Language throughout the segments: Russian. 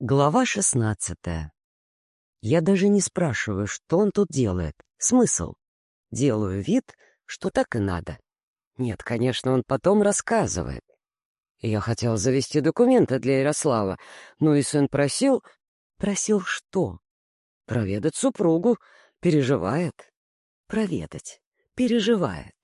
Глава шестнадцатая. Я даже не спрашиваю, что он тут делает. Смысл? Делаю вид, что так и надо. Нет, конечно, он потом рассказывает. Я хотел завести документы для Ярослава, но и сын просил... Просил что? Проведать супругу. Переживает. Проведать. Переживает.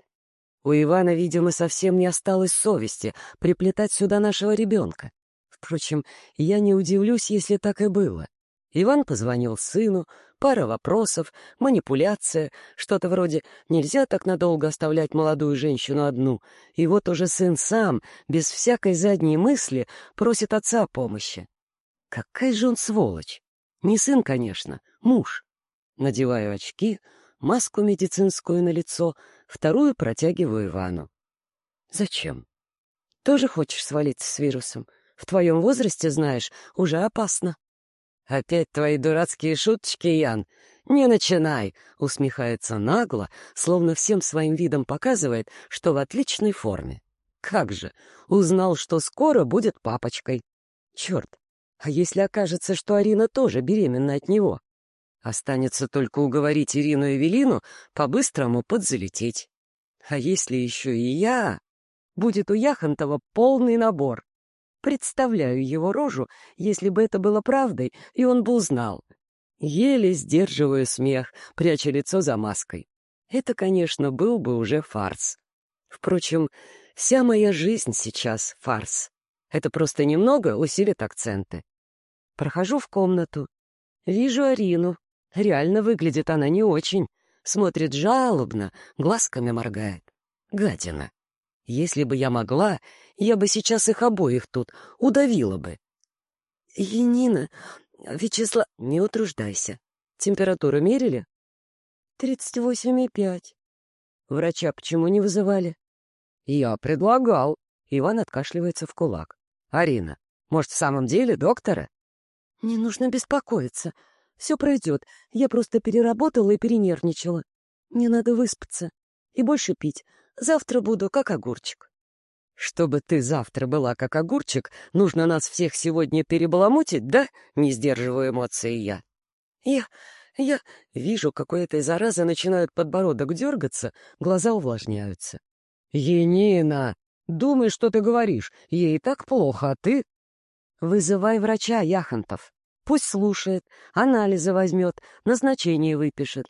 У Ивана, видимо, совсем не осталось совести приплетать сюда нашего ребенка. Впрочем, я не удивлюсь, если так и было. Иван позвонил сыну, пара вопросов, манипуляция, что-то вроде «нельзя так надолго оставлять молодую женщину одну», и вот уже сын сам, без всякой задней мысли, просит отца помощи. Какая же он сволочь! Не сын, конечно, муж. Надеваю очки, маску медицинскую на лицо, вторую протягиваю Ивану. «Зачем? Тоже хочешь свалиться с вирусом?» В твоем возрасте, знаешь, уже опасно. «Опять твои дурацкие шуточки, Ян? Не начинай!» — усмехается нагло, словно всем своим видом показывает, что в отличной форме. «Как же! Узнал, что скоро будет папочкой. Черт! А если окажется, что Арина тоже беременна от него? Останется только уговорить Ирину и Велину по-быстрому подзалететь. А если еще и я? Будет у Яхонтова полный набор. Представляю его рожу, если бы это было правдой, и он бы узнал. Еле сдерживаю смех, пряча лицо за маской. Это, конечно, был бы уже фарс. Впрочем, вся моя жизнь сейчас фарс. Это просто немного усилит акценты. Прохожу в комнату. Вижу Арину. Реально выглядит она не очень. Смотрит жалобно, глазками моргает. Гадина. Если бы я могла, я бы сейчас их обоих тут удавила бы. — Енина, Вячеслав... Не утруждайся. Температуру мерили? — Тридцать восемь и пять. Врача почему не вызывали? — Я предлагал. Иван откашливается в кулак. — Арина, может, в самом деле доктора? — Не нужно беспокоиться. Все пройдет. Я просто переработала и перенервничала. Мне надо выспаться. И больше пить. Завтра буду как огурчик. Чтобы ты завтра была как огурчик, нужно нас всех сегодня перебаламутить, да? Не сдерживаю эмоции я. Я... я... Вижу, какой этой заразы начинают подбородок дергаться, глаза увлажняются. Енина, думай, что ты говоришь. Ей так плохо, а ты... Вызывай врача, Яхонтов. Пусть слушает, анализы возьмет, назначение выпишет.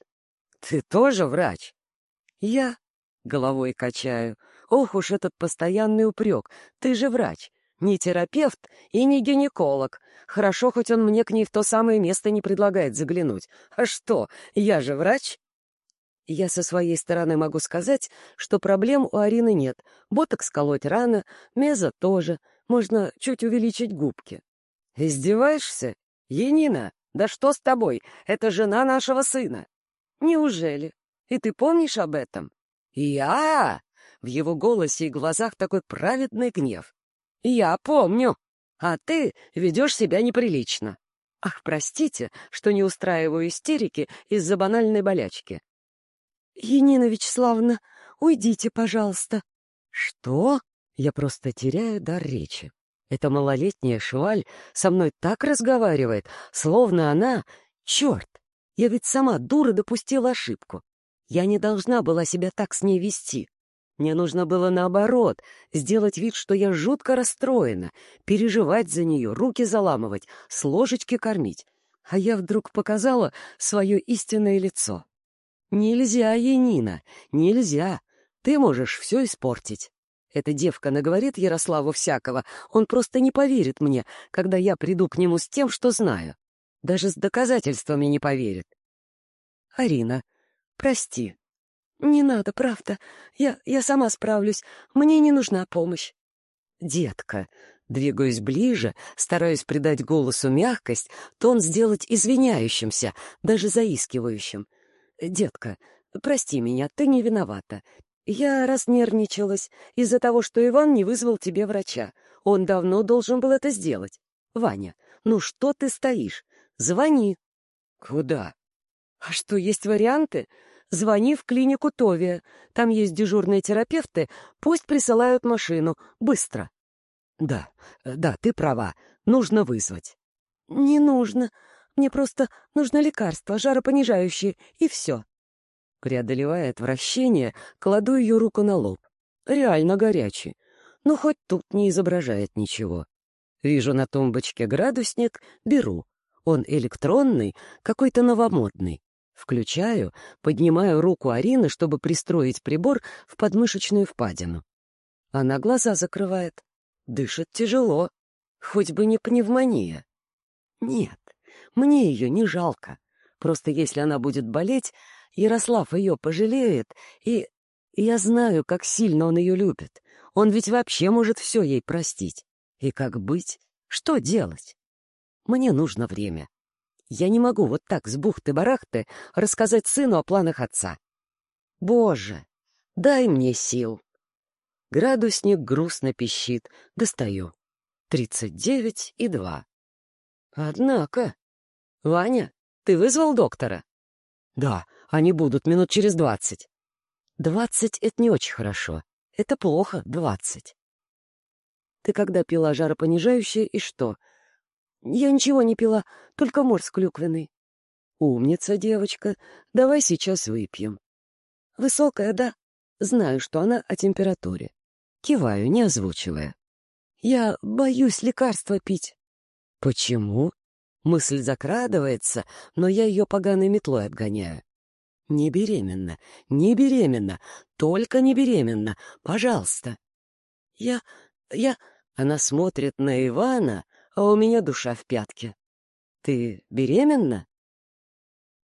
Ты тоже врач? Я Головой качаю. Ох уж этот постоянный упрек. Ты же врач. Не терапевт и не гинеколог. Хорошо, хоть он мне к ней в то самое место не предлагает заглянуть. А что, я же врач? Я со своей стороны могу сказать, что проблем у Арины нет. Боток сколоть рано, меза тоже. Можно чуть увеличить губки. Издеваешься? Енина, да что с тобой? Это жена нашего сына. Неужели? И ты помнишь об этом? «Я?» — в его голосе и глазах такой праведный гнев. «Я помню. А ты ведешь себя неприлично. Ах, простите, что не устраиваю истерики из-за банальной болячки». «Енина Вячеславовна, уйдите, пожалуйста». «Что?» Я просто теряю дар речи. Эта малолетняя шваль со мной так разговаривает, словно она... Черт! Я ведь сама дура допустила ошибку. Я не должна была себя так с ней вести. Мне нужно было наоборот, сделать вид, что я жутко расстроена, переживать за нее, руки заламывать, с ложечки кормить. А я вдруг показала свое истинное лицо. «Нельзя, Енина, нельзя. Ты можешь все испортить». Эта девка наговорит Ярославу всякого, он просто не поверит мне, когда я приду к нему с тем, что знаю. Даже с доказательствами не поверит. Арина, Прости. Не надо, правда. Я, я сама справлюсь. Мне не нужна помощь. Детка, двигаюсь ближе, стараюсь придать голосу мягкость, тон сделать извиняющимся, даже заискивающим. Детка, прости меня, ты не виновата. Я разнервничалась из-за того, что Иван не вызвал тебе врача. Он давно должен был это сделать. Ваня, ну что ты стоишь? Звони. Куда? А что, есть варианты? Звони в клинику Товия. Там есть дежурные терапевты. Пусть присылают машину. Быстро. Да, да, ты права. Нужно вызвать. «Не нужно. Мне просто нужно лекарство, жаропонижающее, и все». Преодолевая отвращение, кладу ее руку на лоб. Реально горячий. Но хоть тут не изображает ничего. Вижу на тумбочке градусник, беру. Он электронный, какой-то новомодный. Включаю, поднимаю руку Арины, чтобы пристроить прибор в подмышечную впадину. Она глаза закрывает. Дышит тяжело. Хоть бы не пневмония. Нет, мне ее не жалко. Просто если она будет болеть, Ярослав ее пожалеет, и я знаю, как сильно он ее любит. Он ведь вообще может все ей простить. И как быть? Что делать? Мне нужно время. Я не могу вот так с бухты-барахты рассказать сыну о планах отца. Боже, дай мне сил. Градусник грустно пищит. Достаю. Тридцать девять и два. Однако... Ваня, ты вызвал доктора? Да, они будут минут через двадцать. Двадцать — это не очень хорошо. Это плохо, двадцать. Ты когда пила жаропонижающее и что? Я ничего не пила, только морс клюквенный. Умница, девочка. Давай сейчас выпьем. Высокая, да? Знаю, что она о температуре. Киваю, не озвучивая. Я боюсь лекарства пить. Почему? Мысль закрадывается, но я ее поганой метлой отгоняю. Не беременна, не беременна, только не беременна, пожалуйста. Я... я... Она смотрит на Ивана, а у меня душа в пятке. Ты беременна?